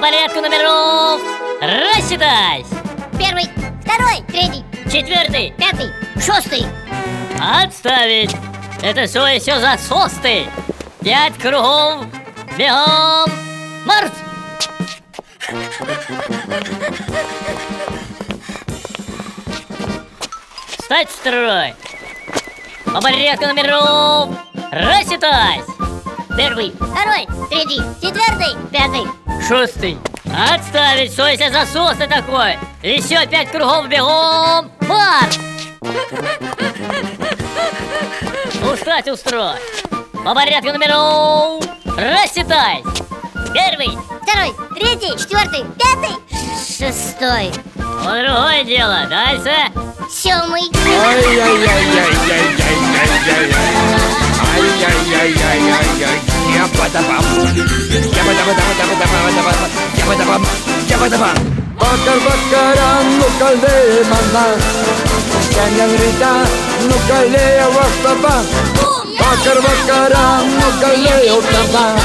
порядку номеров! Рассчитать Первый, второй, третий, Четвертый! пятый, шестый. Отставить! Это что еще за состы? Пять кругов Бегом! Марш! Встать в строй По порядку номеров! Рассчитать Первый, второй, третий, четвертый, пятый. Шестый. Отставить, что если за состы такой? Еще пять кругов бегом. Марш! Устать устрой По порядку номеров. Рассчитай. Первый. Второй, третий, четвертый, пятый, шестой. Вот другое дело. Дальше. Семый Bakar bakaran nukale mana Kanyang rita nukale awastaba Bakar bakaran nukale otaba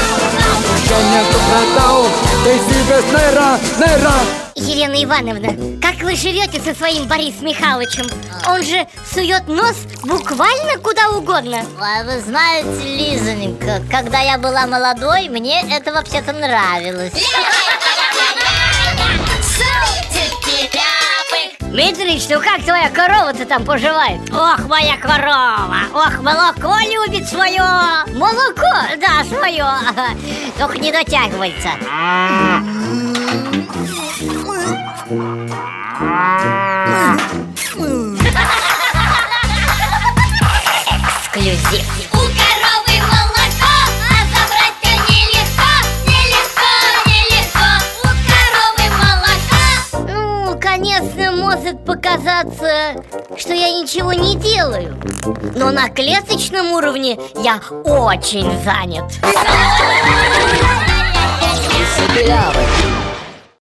Kanyang tukratao Ты себе нера, нера Елена Ивановна, как вы живете со своим Борисом Михайловичем? Он же сует нос буквально куда угодно. А вы знаете, Лизонька, когда я была молодой, мне это вообще-то нравилось. Дмитрич, ну как твоя корова-то там поживает? Ох, моя корова! Ох, молоко любит свое! Молоко? Да, свое! Только не дотягивается. Эксклюзив Ну, конечно, может показаться, что я ничего не делаю. Но на клеточном уровне я очень занят. Белявый